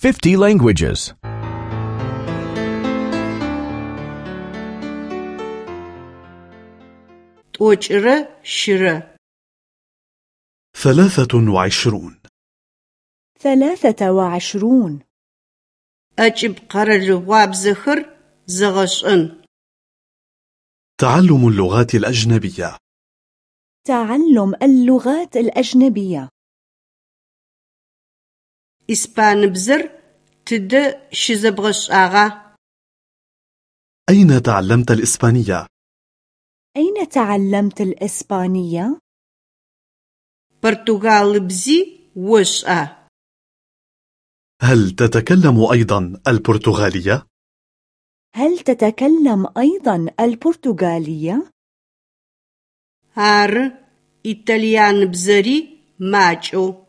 50 languages. 20 شرة 23 23 أجب قرلوابزخر زغشن تعلم اللغات الأجنبية. تعلم اللغات الأجنبية. إسبانبزر تد شزبغش آغا أين تعلمت الإسبانية؟ أين تعلمت الإسبانية؟ برتغال بزي وش آ هل تتكلم أيضا البرتغالية؟ هل تتكلم أيضا البرتغالية؟ هار إيطاليان بزري ماجو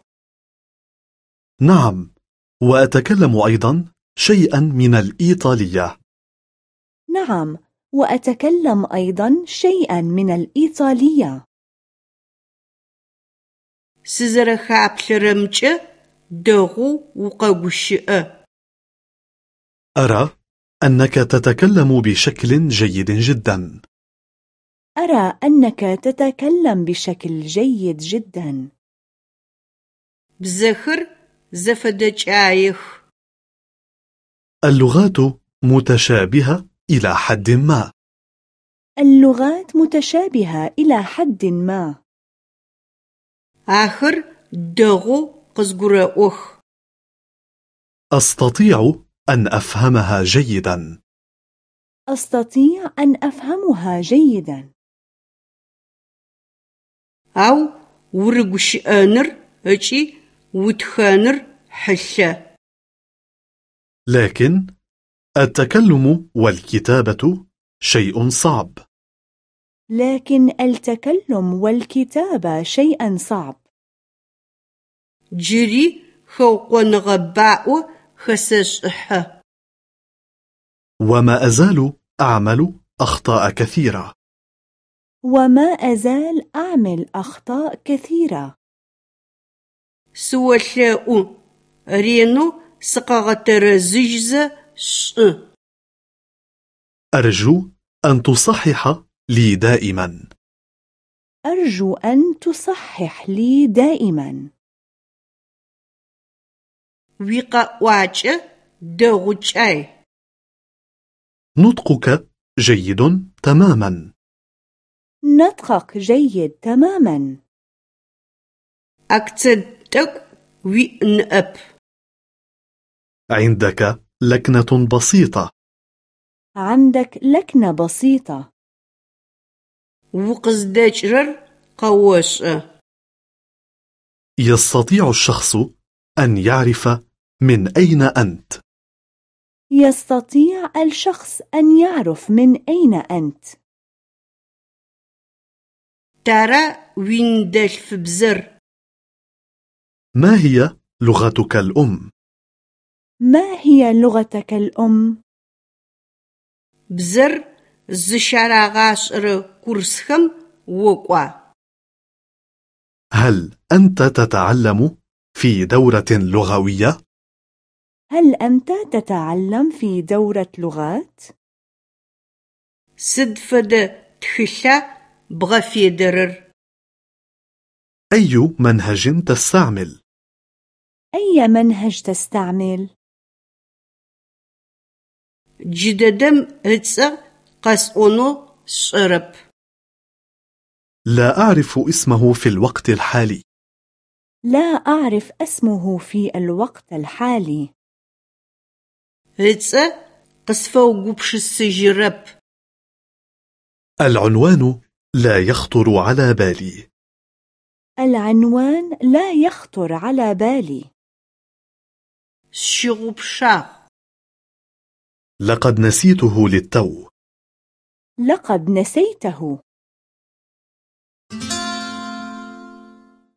نعم وأتكلم أيضا شيئا من الإيطالية. نعم وأتكلم أيضا شيئا من الإيطالية. سزرخابلرمچ دغو وقغوشئ أرى أنك تتكلم بشكل جيد جدا. أرى أنك تتكلم بشكل جيد جدا. بزخر زفدجايخ اللغات متشابهة إلى حد ما. اللغات متشابهة إلى حد ما. آخر دغو قزقرأوخ أستطيع أن أفهمها جيدا. أستطيع أن أفهمها جيدا. أو ورقش أنر أجي وتخانر حشة. لكن التكلم والكتابة شيء صعب. لكن التكلم والكتابة شيء صعب. جري خوق خوقنغباء خسشحة. وما أزال أعمل أخطاء كثيرة. وما أزال أعمل أخطاء كثيرة. Сыолъэӏу, ренэу сыкъэгъэтэрэзыжьзэ шӏы. أرجو أن تصحح لي دائما أرجو أن تصحح لي دائما Уикъэӏуакӏэ дэгъукӏай. نطقك جيد تماما نطقك جيد تماما تك وئن أب. عندك لكنة بسيطة. عندك لكنة بسيطة. وقزدجرر قواش. يستطيع الشخص أن يعرف من أين أنت. يستطيع الشخص أن يعرف من أين أنت. ترى ويندل في بزر. ما هي لغتك الأم؟ ما هي لغتك الأم؟ بزر زشراغاش كورسخم وقوا هل أنت تتعلم في دورة لغوية؟ هل أنت تتعلم في دورة لغات؟ سدفد تخلا بغفيدرر أي منهج تستعمل؟ أي منهج تستعمل؟ جددم هتسا قسأنو شرب. لا أعرف اسمه في الوقت الحالي. لا أعرف اسمه في الوقت الحالي. هتسا قسفو قبش السجرب العنوان لا يخطر على بالي. العنوان لا يخطر على بالي. لقد نسيته للتو. لقد نسيته.